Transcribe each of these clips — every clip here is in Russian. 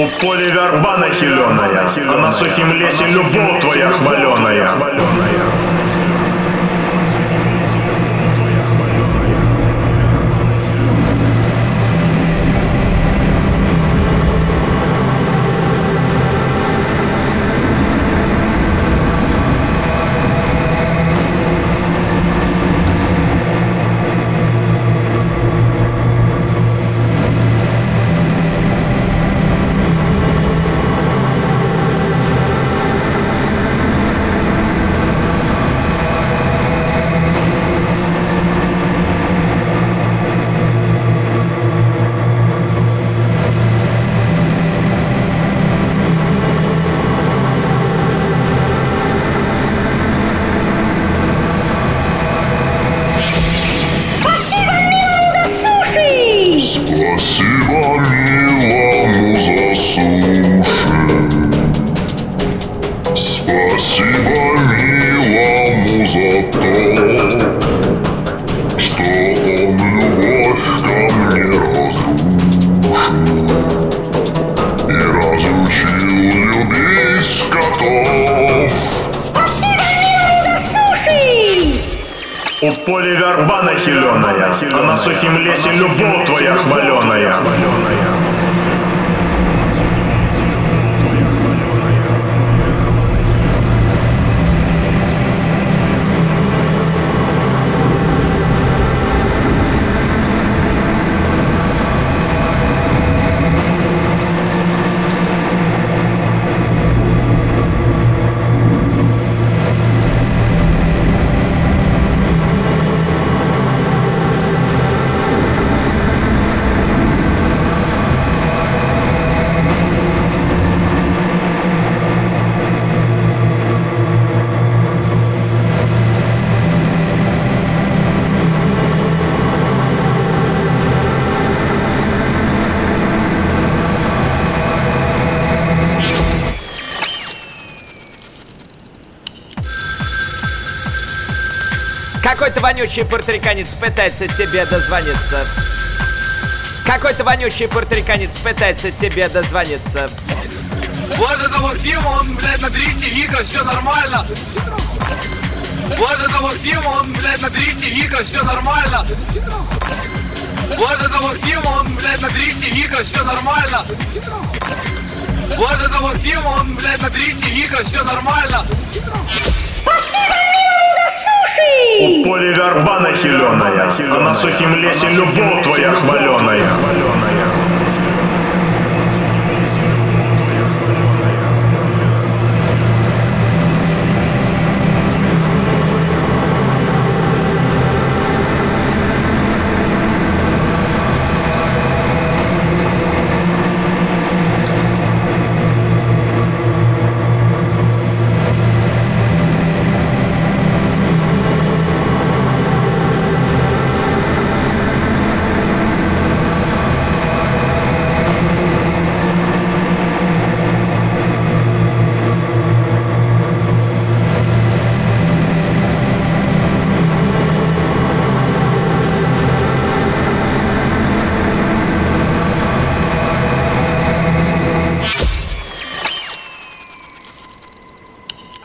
У поле верба нахиленая, а на сухим лесе любовь твоя хваленая. Спасибо милому за суши. Спасибо милому за то, У поле верба нахиленая, а на сухим лесе любовь твоя хваленая. Какой-то вонючий порториканец пытается тебе дозвониться. Какой-то вонючий порториканец пытается тебе дозвониться. Вот это Максим, он, блядь, на дрифте, Вика, все нормально. Вот это Максим, он, блядь, на дрифте, Вика, все нормально. Вот это Максим, он, блядь, на дрифте, Вика, все нормально. Вот это Максим, он, блядь, на дрифте, Вика, все нормально. Спасибо! У поле верба нахиленая, а на сухим лесе любовь твоя хваленая.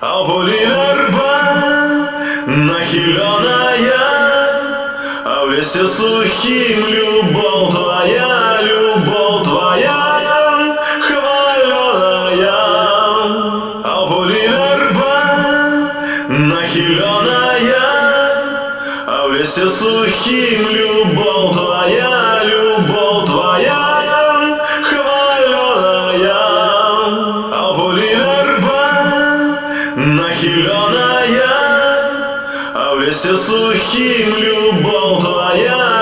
А верба нахиленая, а в лесе сухим любовь твоя, любовь твоя хваленая. А верба нахиленая, а в лесе сухим любовь твоя, лесе сухим любовь твоя,